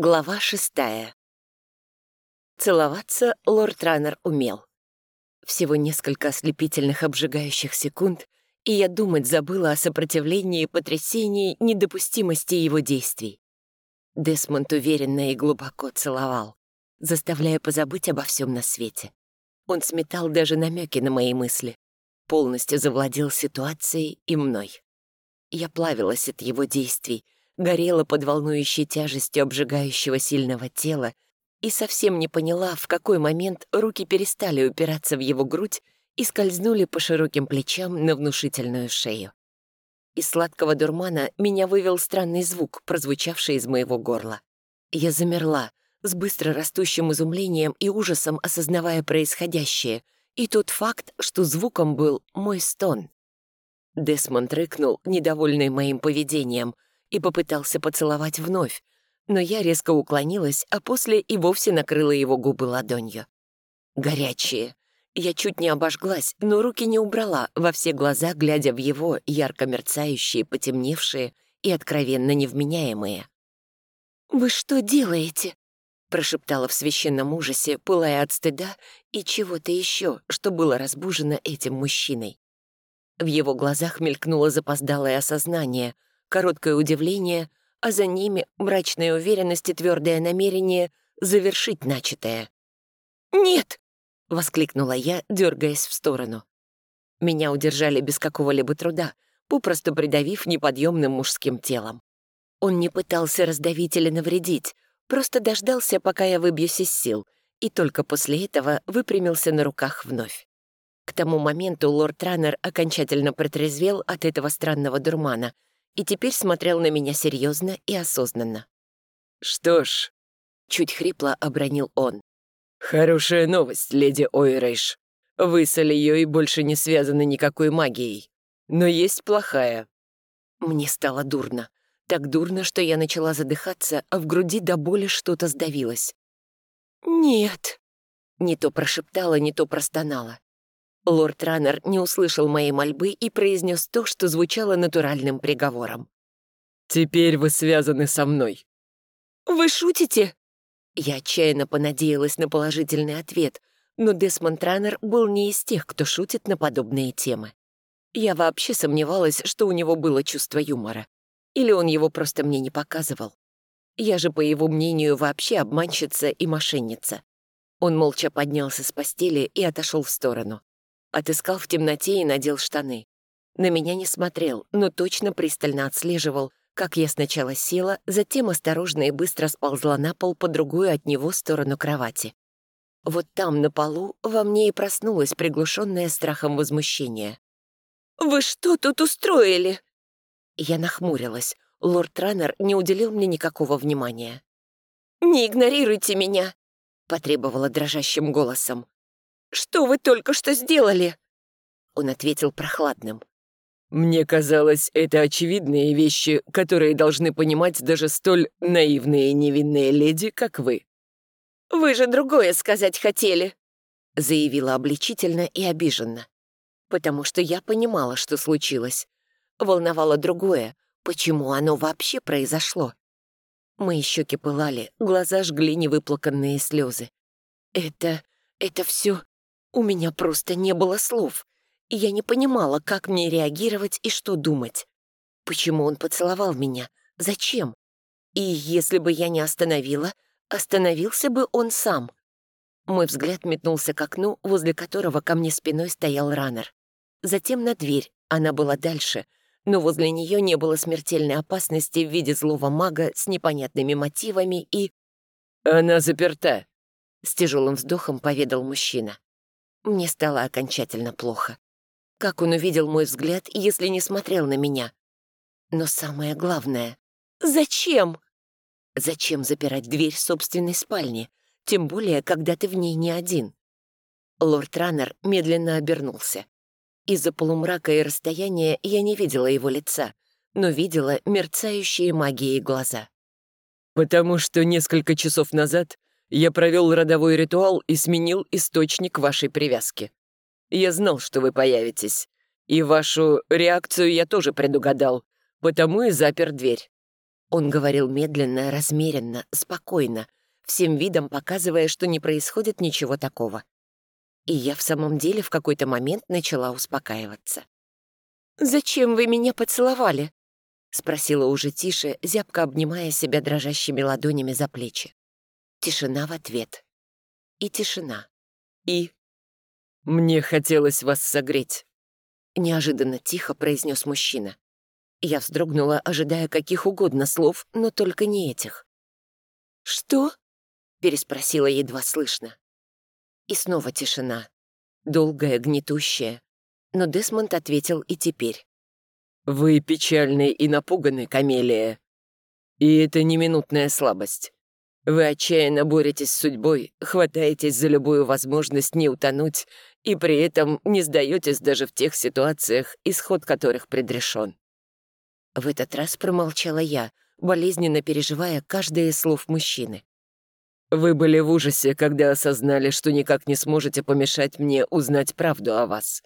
Глава шестая. Целоваться лорд Раннер умел. Всего несколько ослепительных обжигающих секунд, и я думать забыла о сопротивлении, потрясении, недопустимости его действий. Десмонд уверенно и глубоко целовал, заставляя позабыть обо всем на свете. Он сметал даже намеки на мои мысли, полностью завладел ситуацией и мной. Я плавилась от его действий, горела под волнующей тяжестью обжигающего сильного тела и совсем не поняла, в какой момент руки перестали упираться в его грудь и скользнули по широким плечам на внушительную шею. Из сладкого дурмана меня вывел странный звук, прозвучавший из моего горла. Я замерла, с быстро растущим изумлением и ужасом осознавая происходящее, и тот факт, что звуком был мой стон. Десмонд рыкнул, недовольный моим поведением — и попытался поцеловать вновь, но я резко уклонилась, а после и вовсе накрыла его губы ладонью. Горячие. Я чуть не обожглась, но руки не убрала, во все глаза глядя в его ярко мерцающие, потемневшие и откровенно невменяемые. «Вы что делаете?» — прошептала в священном ужасе, пылая от стыда и чего-то еще, что было разбужено этим мужчиной. В его глазах мелькнуло запоздалое осознание — короткое удивление, а за ними мрачная уверенность и твердое намерение завершить начатое. «Нет!» — воскликнула я, дергаясь в сторону. Меня удержали без какого-либо труда, попросту придавив неподъемным мужским телом. Он не пытался раздавить или навредить, просто дождался, пока я выбьюсь из сил, и только после этого выпрямился на руках вновь. К тому моменту лорд Раннер окончательно протрезвел от этого странного дурмана — и теперь смотрел на меня серьезно и осознанно. «Что ж», — чуть хрипло обронил он, «хорошая новость, леди Ойрейш. Вы с Алией больше не связаны никакой магией. Но есть плохая». Мне стало дурно. Так дурно, что я начала задыхаться, а в груди до боли что-то сдавилось. «Нет», — не то прошептала, не то простонала. Лорд Раннер не услышал моей мольбы и произнес то, что звучало натуральным приговором. «Теперь вы связаны со мной». «Вы шутите?» Я отчаянно понадеялась на положительный ответ, но Десмонд Раннер был не из тех, кто шутит на подобные темы. Я вообще сомневалась, что у него было чувство юмора. Или он его просто мне не показывал. Я же, по его мнению, вообще обманщица и мошенница. Он молча поднялся с постели и отошел в сторону. Отыскал в темноте и надел штаны. На меня не смотрел, но точно пристально отслеживал, как я сначала села, затем осторожно и быстро сползла на пол по другую от него сторону кровати. Вот там, на полу, во мне и проснулось приглушенное страхом возмущение. «Вы что тут устроили?» Я нахмурилась. Лорд Раннер не уделил мне никакого внимания. «Не игнорируйте меня!» — потребовала дрожащим голосом. Что вы только что сделали?» Он ответил прохладным. «Мне казалось, это очевидные вещи, которые должны понимать даже столь наивные и невинные леди, как вы». «Вы же другое сказать хотели», — заявила обличительно и обиженно. «Потому что я понимала, что случилось. Волновало другое, почему оно вообще произошло. Мои щеки пылали, глаза жгли невыплаканные слезы. Это... это все у меня просто не было слов, и я не понимала, как мне реагировать и что думать. Почему он поцеловал меня? Зачем? И если бы я не остановила, остановился бы он сам. Мой взгляд метнулся к окну, возле которого ко мне спиной стоял раннер. Затем на дверь, она была дальше, но возле нее не было смертельной опасности в виде злого мага с непонятными мотивами и... «Она заперта», — с тяжелым вздохом поведал мужчина. Мне стало окончательно плохо. Как он увидел мой взгляд, если не смотрел на меня? Но самое главное — зачем? Зачем запирать дверь собственной спальни, тем более, когда ты в ней не один? Лорд Раннер медленно обернулся. Из-за полумрака и расстояния я не видела его лица, но видела мерцающие магией глаза. «Потому что несколько часов назад я провел родовой ритуал и сменил источник вашей привязки. Я знал, что вы появитесь. И вашу реакцию я тоже предугадал, потому и запер дверь. Он говорил медленно, размеренно, спокойно, всем видом показывая, что не происходит ничего такого. И я в самом деле в какой-то момент начала успокаиваться. «Зачем вы меня поцеловали?» — спросила уже тише, зябко обнимая себя дрожащими ладонями за плечи. Тишина в ответ. И тишина. И... «Мне хотелось вас согреть», — неожиданно тихо произнес мужчина. Я вздрогнула, ожидая каких угодно слов, но только не этих. «Что?» — переспросила едва слышно. И снова тишина. Долгая, гнетущая. Но Десмонд ответил и теперь. «Вы печальны и напуганы, Камелия. И это не минутная слабость. Вы отчаянно боретесь с судьбой, хватаетесь за любую возможность не утонуть, и при этом не сдаетесь даже в тех ситуациях, исход которых предрешен. В этот раз промолчала я, болезненно переживая каждое из слов мужчины. «Вы были в ужасе, когда осознали, что никак не сможете помешать мне узнать правду о вас.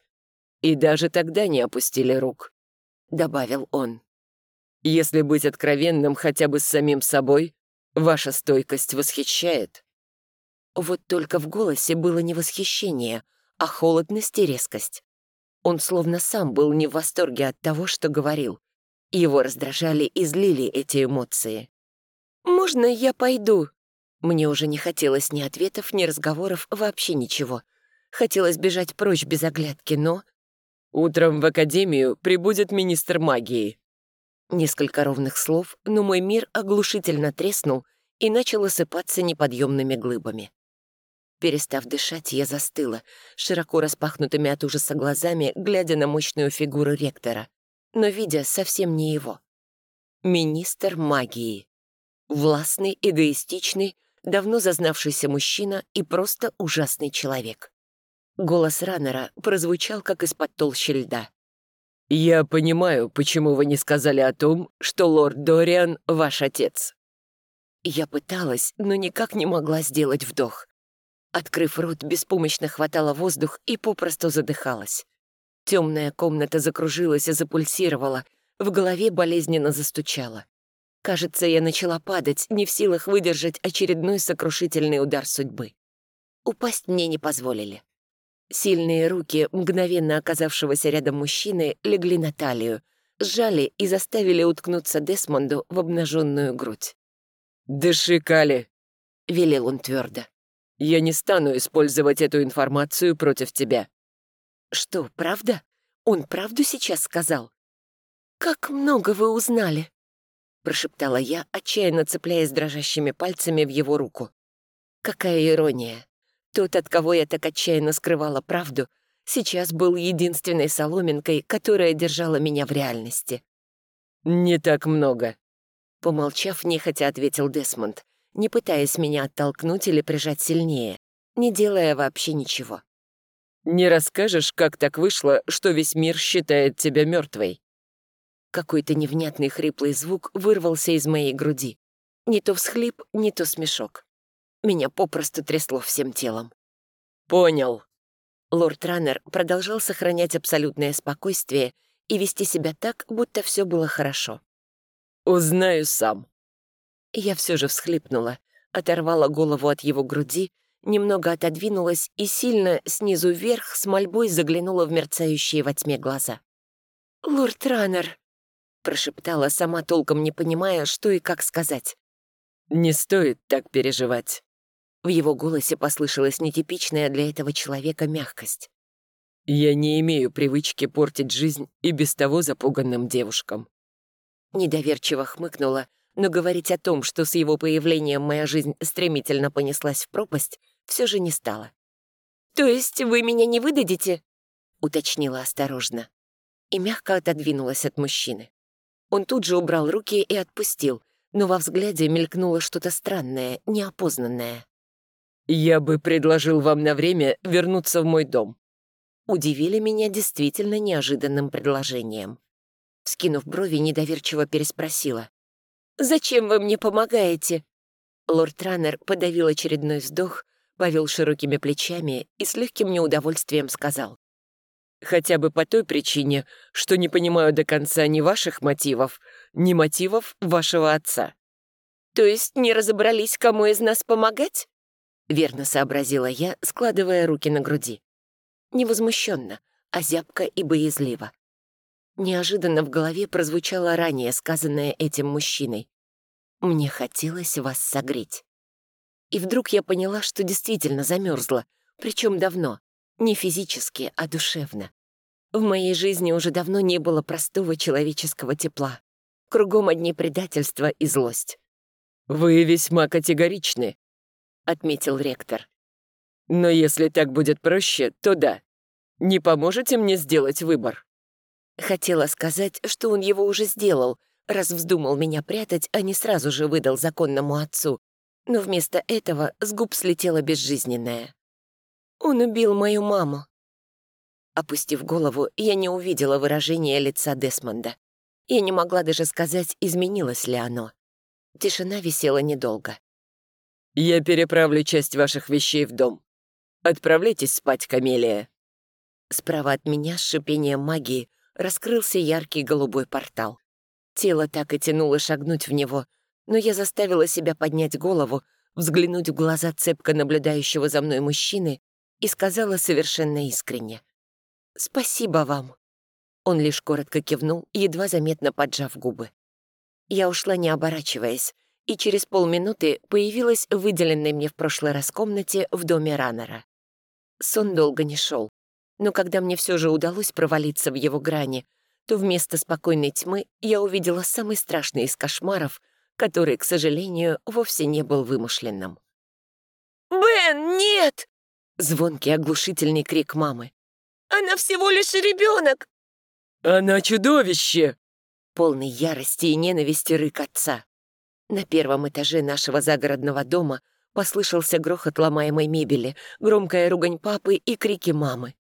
И даже тогда не опустили рук», — добавил он. «Если быть откровенным хотя бы с самим собой, Ваша стойкость восхищает». Вот только в голосе было не восхищение, а холодность и резкость. Он словно сам был не в восторге от того, что говорил. Его раздражали и злили эти эмоции. «Можно я пойду?» Мне уже не хотелось ни ответов, ни разговоров, вообще ничего. Хотелось бежать прочь без оглядки, но... «Утром в академию прибудет министр магии», Несколько ровных слов, но мой мир оглушительно треснул и начал осыпаться неподъемными глыбами. Перестав дышать, я застыла, широко распахнутыми от ужаса глазами, глядя на мощную фигуру ректора, но видя совсем не его. Министр магии. Властный, эгоистичный, давно зазнавшийся мужчина и просто ужасный человек. Голос Раннера прозвучал, как из-под толщи льда. «Я понимаю, почему вы не сказали о том, что лорд Дориан — ваш отец». Я пыталась, но никак не могла сделать вдох. Открыв рот, беспомощно хватала воздух и попросту задыхалась. Темная комната закружилась и запульсировала, в голове болезненно застучала. Кажется, я начала падать, не в силах выдержать очередной сокрушительный удар судьбы. Упасть мне не позволили. Сильные руки мгновенно оказавшегося рядом мужчины легли на талию, сжали и заставили уткнуться Десмонду в обнаженную грудь. «Дыши, Кали!» — велел он твердо. «Я не стану использовать эту информацию против тебя». «Что, правда? Он правду сейчас сказал?» «Как много вы узнали?» — прошептала я, отчаянно цепляясь дрожащими пальцами в его руку. «Какая ирония! Тот, от кого я так отчаянно скрывала правду, сейчас был единственной соломинкой, которая держала меня в реальности. «Не так много», — помолчав, нехотя ответил Десмонд, не пытаясь меня оттолкнуть или прижать сильнее, не делая вообще ничего. «Не расскажешь, как так вышло, что весь мир считает тебя мертвой? Какой-то невнятный хриплый звук вырвался из моей груди. Не то всхлип, не то смешок. Меня попросту трясло всем телом. «Понял». Лорд Раннер продолжал сохранять абсолютное спокойствие и вести себя так, будто все было хорошо. «Узнаю сам». Я все же всхлипнула, оторвала голову от его груди, немного отодвинулась и сильно снизу вверх с мольбой заглянула в мерцающие во тьме глаза. «Лорд Раннер», — прошептала, сама толком не понимая, что и как сказать. «Не стоит так переживать». В его голосе послышалась нетипичная для этого человека мягкость. «Я не имею привычки портить жизнь и без того запуганным девушкам». Недоверчиво хмыкнула, но говорить о том, что с его появлением моя жизнь стремительно понеслась в пропасть, все же не стала. «То есть вы меня не выдадите?» — уточнила осторожно. И мягко отодвинулась от мужчины. Он тут же убрал руки и отпустил, но во взгляде мелькнуло что-то странное, неопознанное. «Я бы предложил вам на время вернуться в мой дом». Удивили меня действительно неожиданным предложением. Скинув брови, недоверчиво переспросила. «Зачем вы мне помогаете?» Лорд Раннер подавил очередной вздох, повел широкими плечами и с легким неудовольствием сказал. Хотя бы по той причине, что не понимаю до конца ни ваших мотивов, ни мотивов вашего отца». «То есть не разобрались, кому из нас помогать?» Верно сообразила я, складывая руки на груди. Невозмущенно, а зябко и боязливо. Неожиданно в голове прозвучало ранее сказанное этим мужчиной. «Мне хотелось вас согреть». И вдруг я поняла, что действительно замерзла, причем давно, не физически, а душевно. В моей жизни уже давно не было простого человеческого тепла. Кругом одни предательства и злость. «Вы весьма категоричны», — отметил ректор. «Но если так будет проще, то да. Не поможете мне сделать выбор?» Хотела сказать, что он его уже сделал, раз вздумал меня прятать, а не сразу же выдал законному отцу. Но вместо этого с губ слетело безжизненное. «Он убил мою маму». Опустив голову, я не увидела выражения лица Десмонда. Я не могла даже сказать, изменилось ли оно. Тишина висела недолго. «Я переправлю часть ваших вещей в дом. Отправляйтесь спать, Камелия». Справа от меня с шипением магии раскрылся яркий голубой портал. Тело так и тянуло шагнуть в него, но я заставила себя поднять голову, взглянуть в глаза цепко наблюдающего за мной мужчины и сказала совершенно искренне. «Спасибо вам». Он лишь коротко кивнул, едва заметно поджав губы. Я ушла, не оборачиваясь, и через полминуты появилась в выделенной мне в прошлый раз комнате в доме Раннера. Сон долго не шел, но когда мне все же удалось провалиться в его грани, то вместо спокойной тьмы я увидела самый страшный из кошмаров, который, к сожалению, вовсе не был вымышленным. «Бен, нет!» — звонкий оглушительный крик мамы. «Она всего лишь ребенок!» «Она чудовище!» Полный ярости и ненависти рык отца. На первом этаже нашего загородного дома послышался грохот ломаемой мебели, громкая ругань папы и крики мамы.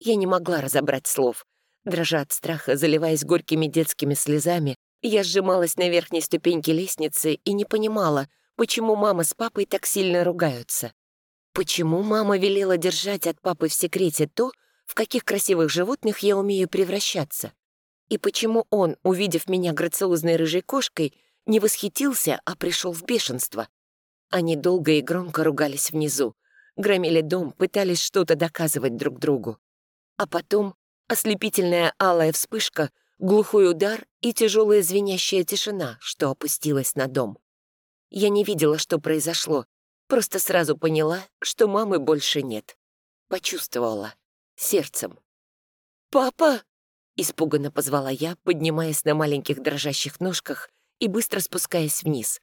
Я не могла разобрать слов. Дрожа от страха, заливаясь горькими детскими слезами, я сжималась на верхней ступеньке лестницы и не понимала, почему мама с папой так сильно ругаются. Почему мама велела держать от папы в секрете то, в каких красивых животных я умею превращаться? И почему он, увидев меня грациозной рыжей кошкой, не восхитился, а пришел в бешенство? Они долго и громко ругались внизу, громили дом, пытались что-то доказывать друг другу. А потом ослепительная алая вспышка, глухой удар и тяжелая звенящая тишина, что опустилась на дом. Я не видела, что произошло, просто сразу поняла, что мамы больше нет. Почувствовала. Сердцем. «Папа!» — испуганно позвала я, поднимаясь на маленьких дрожащих ножках и быстро спускаясь вниз.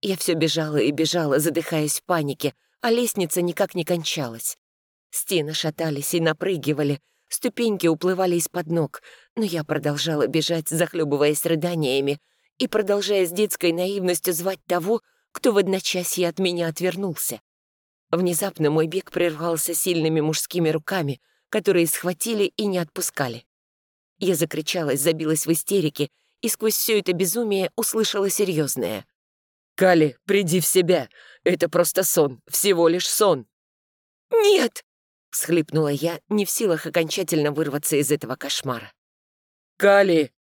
Я все бежала и бежала, задыхаясь в панике, а лестница никак не кончалась. Стены шатались и напрыгивали, ступеньки уплывали из-под ног, но я продолжала бежать, захлебываясь рыданиями, и продолжая с детской наивностью звать того, кто в одночасье от меня отвернулся. Внезапно мой бег прервался сильными мужскими руками, которые схватили и не отпускали. Я закричалась, забилась в истерике, и сквозь все это безумие услышала серьезное. «Кали, приди в себя! Это просто сон, всего лишь сон!» «Нет!» — всхлипнула я, не в силах окончательно вырваться из этого кошмара. «Кали!»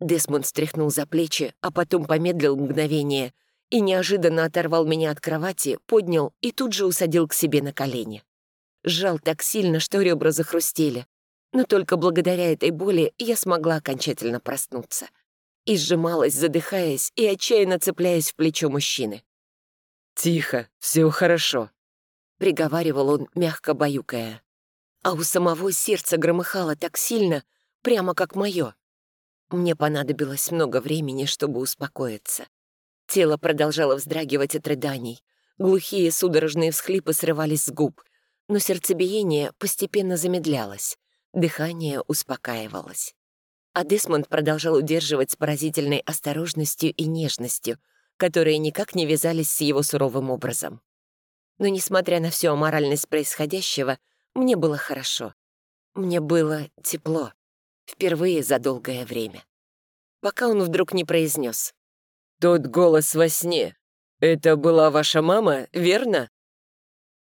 Десмонд стряхнул за плечи, а потом помедлил мгновение и неожиданно оторвал меня от кровати, поднял и тут же усадил к себе на колени. Сжал так сильно, что ребра захрустели. Но только благодаря этой боли я смогла окончательно проснуться. И сжималась, задыхаясь и отчаянно цепляясь в плечо мужчины. «Тихо, все хорошо», приговаривал он, мягко баюкая. А у самого сердце громыхало так сильно, прямо как мое. Мне понадобилось много времени, чтобы успокоиться. Тело продолжало вздрагивать от рыданий. Глухие судорожные всхлипы срывались с губ, но сердцебиение постепенно замедлялось, дыхание успокаивалось. А Десмонд продолжал удерживать с поразительной осторожностью и нежностью, которые никак не вязались с его суровым образом. Но, несмотря на всю аморальность происходящего, мне было хорошо. Мне было тепло. Впервые за долгое время. Пока он вдруг не произнес. «Тот голос во сне. Это была ваша мама, верно?»